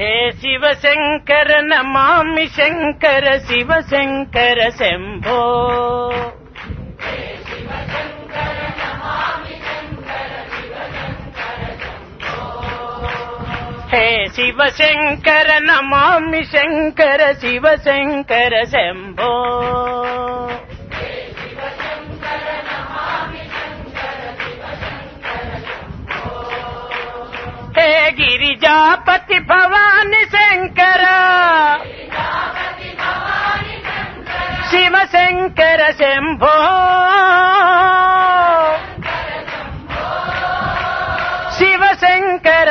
हे शिवशङ्कर नमामि शङ्कर शिवशङ्कर शम्भो। हे शिव शङ्कर न मामि Shankar Shiva Shankar Shambho. Y ya patipavanes encara. Si va a sentar a sempo. Si va a sentar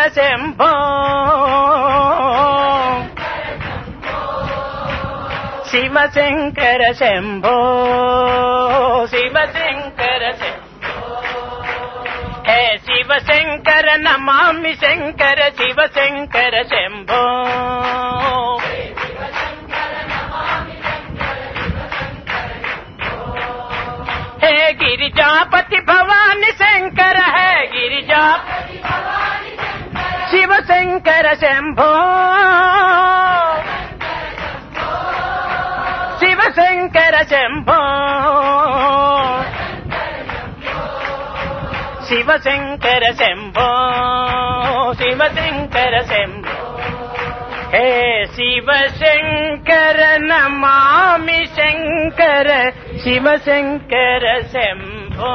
va a Shiva Shankar नमा शंकर शिव शंकर शंभो। हे गिरिजापति भवानी शंकर, है गिरिजा शिवशङ्कर शम्भो शिवशङ्कर शम्भो शिवशङ्कर शम्भो शिवशङ्कर शम्भो। हे शिवशङ्कर नमामि शङ्कर शिवशङ्कर शम्भो।